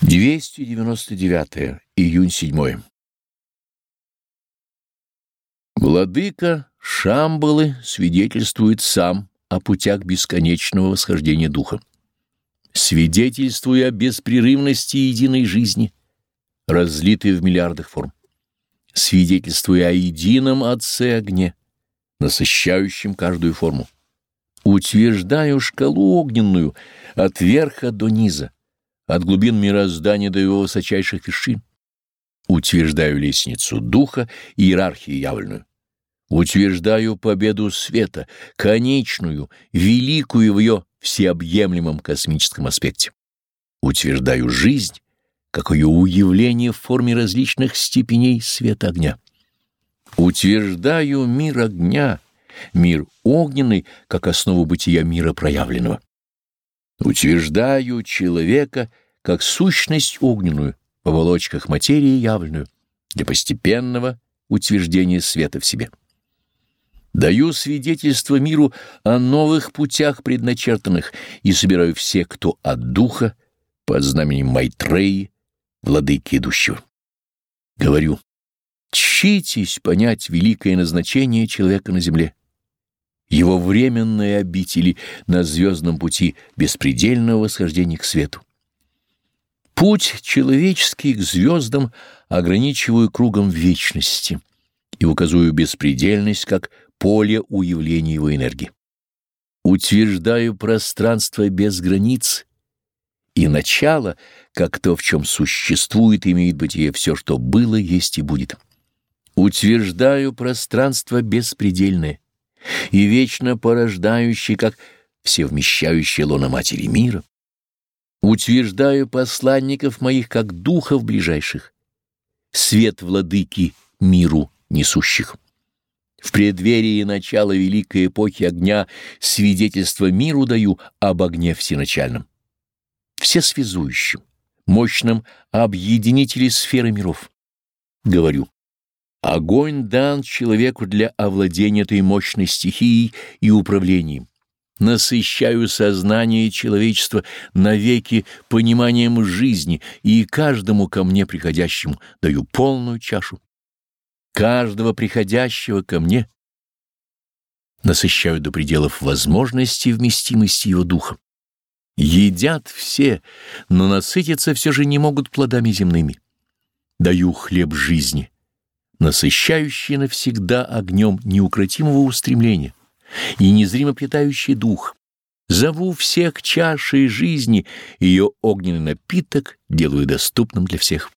299 июнь 7 Владыка Шамбалы свидетельствует сам о путях бесконечного восхождения духа, свидетельствуя о беспрерывности единой жизни, разлитой в миллиардах форм, свидетельствуя о едином Отце огне, насыщающем каждую форму. Утверждаю шкалу огненную от верха до низа, от глубин мироздания до его высочайших вершин. Утверждаю лестницу духа и иерархию явленную. Утверждаю победу света, конечную, великую в ее всеобъемлемом космическом аспекте. Утверждаю жизнь, как ее уявление в форме различных степеней света огня. Утверждаю мир огня, мир огненный, как основу бытия мира проявленного. Утверждаю человека как сущность огненную, в оболочках материи явленную, для постепенного утверждения света в себе. Даю свидетельство миру о новых путях предначертанных и собираю всех, кто от духа, под знаменем Майтреи, владыки идущего. Говорю, чтитесь понять великое назначение человека на земле его временные обители на звездном пути беспредельного восхождения к свету. Путь человеческий к звездам ограничиваю кругом вечности и указываю беспредельность как поле уявления его энергии. Утверждаю пространство без границ и начало, как то, в чем существует имеет бытие все, что было, есть и будет. Утверждаю пространство беспредельное и вечно порождающий, как всевмещающий лона Матери мира. Утверждаю посланников моих как духов ближайших, свет владыки миру несущих. В преддверии начала великой эпохи огня свидетельство миру даю об огне всеначальном, всесвязующем, мощном объединителе сферы миров. Говорю, Огонь дан человеку для овладения этой мощной стихией и управлением. Насыщаю сознание человечества навеки пониманием жизни и каждому ко мне приходящему даю полную чашу. Каждого приходящего ко мне насыщаю до пределов возможностей вместимости его духа. Едят все, но насытиться все же не могут плодами земными. Даю хлеб жизни — насыщающий навсегда огнем неукротимого устремления и незримо питающий дух. Зову всех к чаше жизни, ее огненный напиток делаю доступным для всех.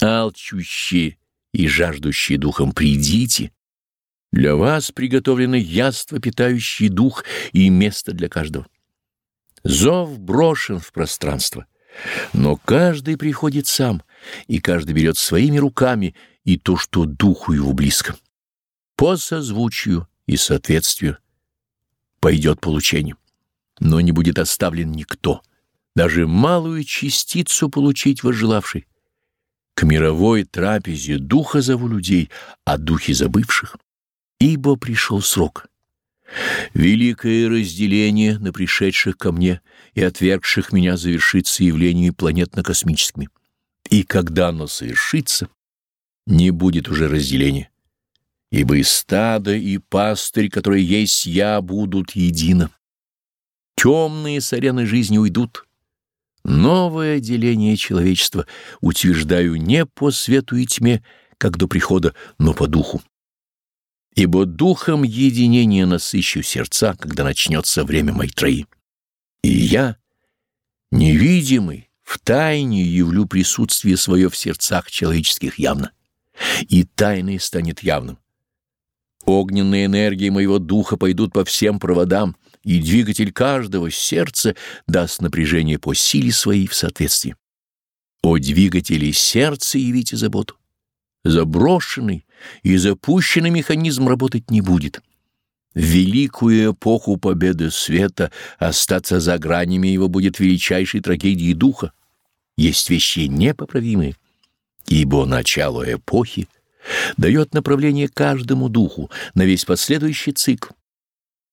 Алчущие и жаждущие духом, придите. Для вас приготовлено яство, питающий дух и место для каждого. Зов брошен в пространство, но каждый приходит сам, и каждый берет своими руками — и то, что духу его близко. По созвучию и соответствию пойдет получение, но не будет оставлен никто, даже малую частицу получить возжелавший. К мировой трапезе духа зову людей, а духи забывших, ибо пришел срок. Великое разделение на пришедших ко мне и отвергших меня завершится явлениями планетно-космическими. И когда оно совершится, не будет уже разделения, ибо и стадо, и пастырь, которые есть я, будут едино. Темные с арены жизни уйдут. Новое деление человечества утверждаю не по свету и тьме, как до прихода, но по духу. Ибо духом единения насыщу сердца, когда начнется время Майтреи. И я, невидимый, в тайне явлю присутствие свое в сердцах человеческих явно и тайное станет явным. Огненные энергии моего духа пойдут по всем проводам, и двигатель каждого сердца даст напряжение по силе своей в соответствии. О двигателе сердца явите заботу. Заброшенный и запущенный механизм работать не будет. В великую эпоху победы света остаться за гранями его будет величайшей трагедией духа. Есть вещи непоправимые ибо начало эпохи дает направление каждому духу на весь последующий цикл.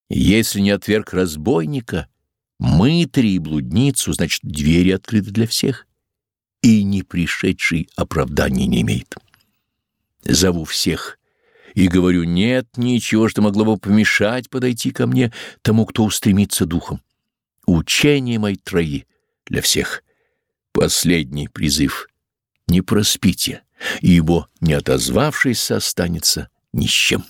Если не отверг разбойника, мытаря и блудницу, значит, двери открыты для всех. и не пришедший оправдания не имеет. Зову всех и говорю, нет ничего, что могло бы помешать подойти ко мне тому, кто устремится духом. Учение мои трои для всех. Последний призыв. Не проспите, ибо не отозвавшийся останется ни с чем.